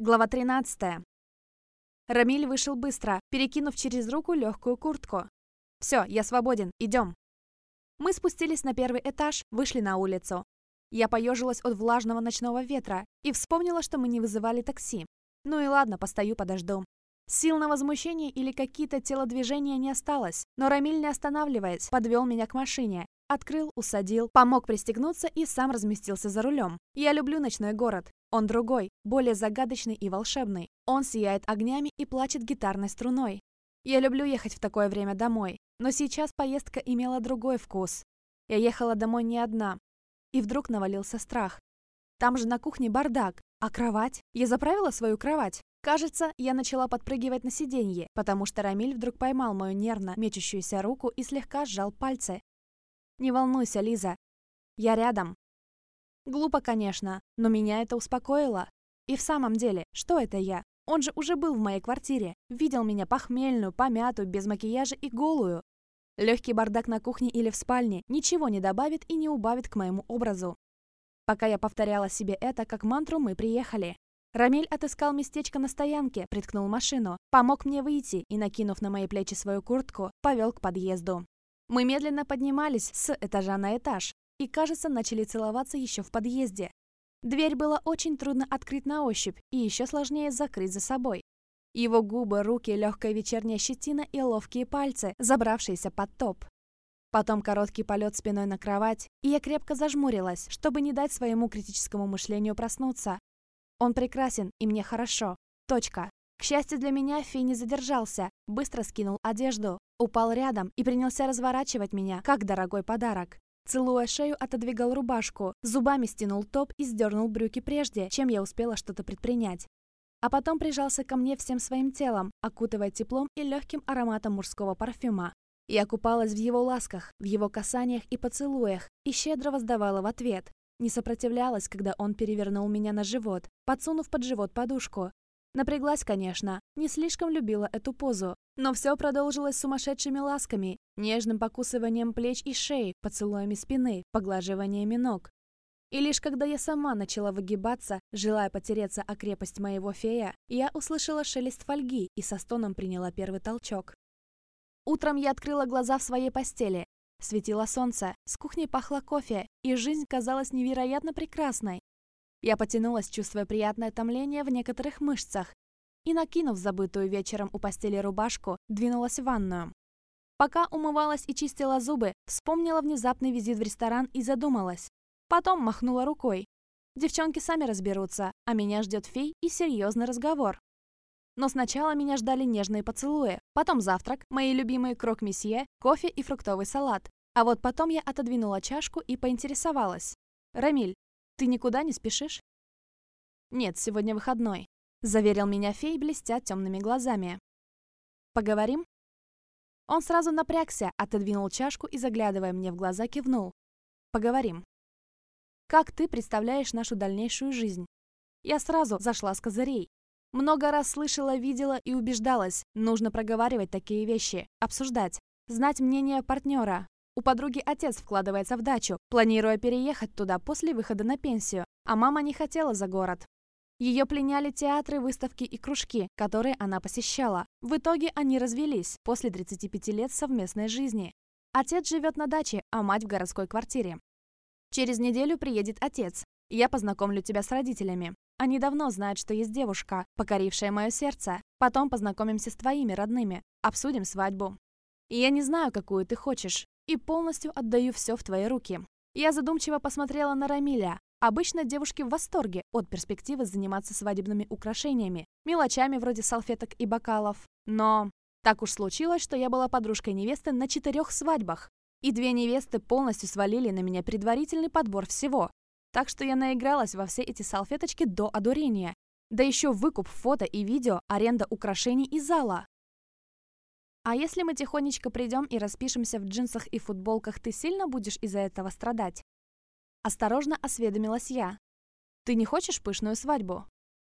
Глава 13. Рамиль вышел быстро, перекинув через руку легкую куртку. «Все, я свободен, идем». Мы спустились на первый этаж, вышли на улицу. Я поежилась от влажного ночного ветра и вспомнила, что мы не вызывали такси. Ну и ладно, постою, подожду. Сил на возмущение или какие-то телодвижения не осталось, но Рамиль, не останавливаясь, подвел меня к машине, Открыл, усадил, помог пристегнуться и сам разместился за рулем. Я люблю ночной город. Он другой, более загадочный и волшебный. Он сияет огнями и плачет гитарной струной. Я люблю ехать в такое время домой, но сейчас поездка имела другой вкус. Я ехала домой не одна. И вдруг навалился страх. Там же на кухне бардак, а кровать? Я заправила свою кровать? Кажется, я начала подпрыгивать на сиденье, потому что Рамиль вдруг поймал мою нервно мечущуюся руку и слегка сжал пальцы. Не волнуйся, Лиза. Я рядом. Глупо, конечно, но меня это успокоило. И в самом деле, что это я? Он же уже был в моей квартире, видел меня похмельную, помятую, без макияжа и голую. Легкий бардак на кухне или в спальне ничего не добавит и не убавит к моему образу. Пока я повторяла себе это, как мантру, мы приехали. Рамиль отыскал местечко на стоянке, приткнул машину, помог мне выйти и, накинув на мои плечи свою куртку, повел к подъезду. Мы медленно поднимались с этажа на этаж и, кажется, начали целоваться еще в подъезде. Дверь было очень трудно открыть на ощупь и еще сложнее закрыть за собой. Его губы, руки, легкая вечерняя щетина и ловкие пальцы, забравшиеся под топ. Потом короткий полет спиной на кровать, и я крепко зажмурилась, чтобы не дать своему критическому мышлению проснуться. Он прекрасен, и мне хорошо. Точка. К счастью для меня, Фи не задержался, быстро скинул одежду, упал рядом и принялся разворачивать меня, как дорогой подарок. Целуя шею, отодвигал рубашку, зубами стянул топ и сдернул брюки прежде, чем я успела что-то предпринять. А потом прижался ко мне всем своим телом, окутывая теплом и легким ароматом мужского парфюма. Я купалась в его ласках, в его касаниях и поцелуях, и щедро воздавала в ответ. Не сопротивлялась, когда он перевернул меня на живот, подсунув под живот подушку, Напряглась, конечно, не слишком любила эту позу, но все продолжилось сумасшедшими ласками, нежным покусыванием плеч и шеи, поцелуями спины, поглаживаниями ног. И лишь когда я сама начала выгибаться, желая потереться о крепость моего фея, я услышала шелест фольги и со стоном приняла первый толчок. Утром я открыла глаза в своей постели. Светило солнце, с кухни пахло кофе, и жизнь казалась невероятно прекрасной. Я потянулась, чувствуя приятное томление в некоторых мышцах, и, накинув забытую вечером у постели рубашку, двинулась в ванную. Пока умывалась и чистила зубы, вспомнила внезапный визит в ресторан и задумалась. Потом махнула рукой. Девчонки сами разберутся, а меня ждет фей и серьезный разговор. Но сначала меня ждали нежные поцелуи, потом завтрак, мои любимые крок-месье, кофе и фруктовый салат. А вот потом я отодвинула чашку и поинтересовалась. «Рамиль, ты никуда не спешишь? Нет, сегодня выходной. Заверил меня фей, блестя темными глазами. Поговорим? Он сразу напрягся, отодвинул чашку и, заглядывая мне в глаза, кивнул. Поговорим. Как ты представляешь нашу дальнейшую жизнь? Я сразу зашла с козырей. Много раз слышала, видела и убеждалась. Нужно проговаривать такие вещи, обсуждать, знать мнение партнера, у подруги отец вкладывается в дачу, планируя переехать туда после выхода на пенсию, а мама не хотела за город. Ее пленяли театры, выставки и кружки, которые она посещала. В итоге они развелись после 35 лет совместной жизни. Отец живет на даче, а мать в городской квартире. Через неделю приедет отец. Я познакомлю тебя с родителями. Они давно знают, что есть девушка, покорившая мое сердце. Потом познакомимся с твоими родными. Обсудим свадьбу. Я не знаю, какую ты хочешь и полностью отдаю все в твои руки. Я задумчиво посмотрела на Рамиля. Обычно девушки в восторге от перспективы заниматься свадебными украшениями, мелочами вроде салфеток и бокалов. Но так уж случилось, что я была подружкой невесты на четырех свадьбах, и две невесты полностью свалили на меня предварительный подбор всего. Так что я наигралась во все эти салфеточки до одурения. Да еще выкуп фото и видео, аренда украшений и зала. А если мы тихонечко придем и распишемся в джинсах и футболках, ты сильно будешь из-за этого страдать? Осторожно осведомилась я. Ты не хочешь пышную свадьбу?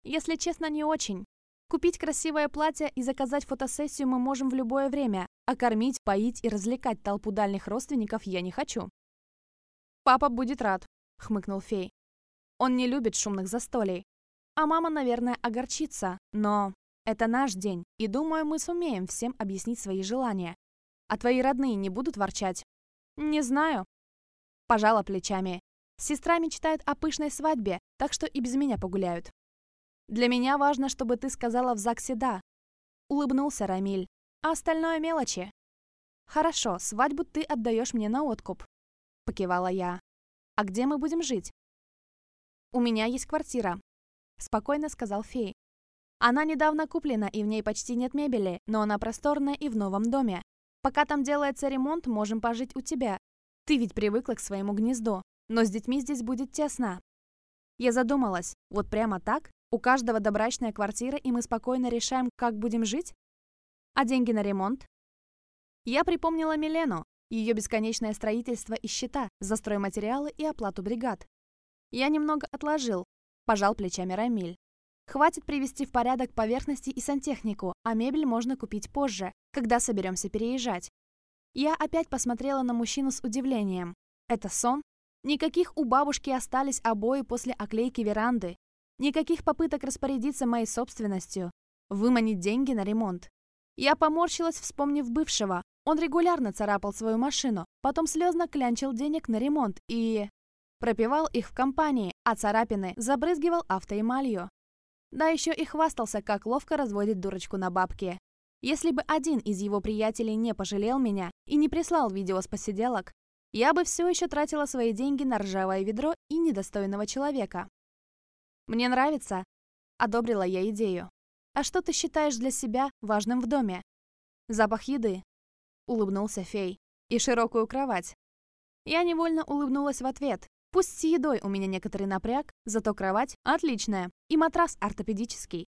Если честно, не очень. Купить красивое платье и заказать фотосессию мы можем в любое время, а кормить, поить и развлекать толпу дальних родственников я не хочу. Папа будет рад, хмыкнул фей. Он не любит шумных застолий. А мама, наверное, огорчится, но это наш день, и думаю, мы сумеем всем объяснить свои желания. А твои родные не будут ворчать? Не знаю. Пожала плечами. Сестра мечтает о пышной свадьбе, так что и без меня погуляют. Для меня важно, чтобы ты сказала в ЗАГСе «да». Улыбнулся Рамиль. А остальное мелочи. Хорошо, свадьбу ты отдаешь мне на откуп. Покивала я. А где мы будем жить? У меня есть квартира. Спокойно сказал Фей. Она недавно куплена, и в ней почти нет мебели, но она просторная и в новом доме. Пока там делается ремонт, можем пожить у тебя. Ты ведь привыкла к своему гнезду, но с детьми здесь будет тесно. Я задумалась, вот прямо так? У каждого добрачная квартира, и мы спокойно решаем, как будем жить? А деньги на ремонт? Я припомнила Милену, ее бесконечное строительство и счета за стройматериалы и оплату бригад. Я немного отложил, пожал плечами Рамиль. Хватит привести в порядок поверхности и сантехнику, а мебель можно купить позже, когда соберемся переезжать. Я опять посмотрела на мужчину с удивлением. Это сон? Никаких у бабушки остались обои после оклейки веранды. Никаких попыток распорядиться моей собственностью, выманить деньги на ремонт. Я поморщилась, вспомнив бывшего. Он регулярно царапал свою машину, потом слезно клянчил денег на ремонт и... Пропивал их в компании, а царапины забрызгивал автоэмалью. Да еще и хвастался, как ловко разводит дурочку на бабки. Если бы один из его приятелей не пожалел меня и не прислал видео с посиделок, я бы все еще тратила свои деньги на ржавое ведро и недостойного человека. «Мне нравится», — одобрила я идею. «А что ты считаешь для себя важным в доме?» «Запах еды», — улыбнулся фей. «И широкую кровать». Я невольно улыбнулась в ответ. Пусть с едой у меня некоторый напряг, зато кровать отличная и матрас ортопедический.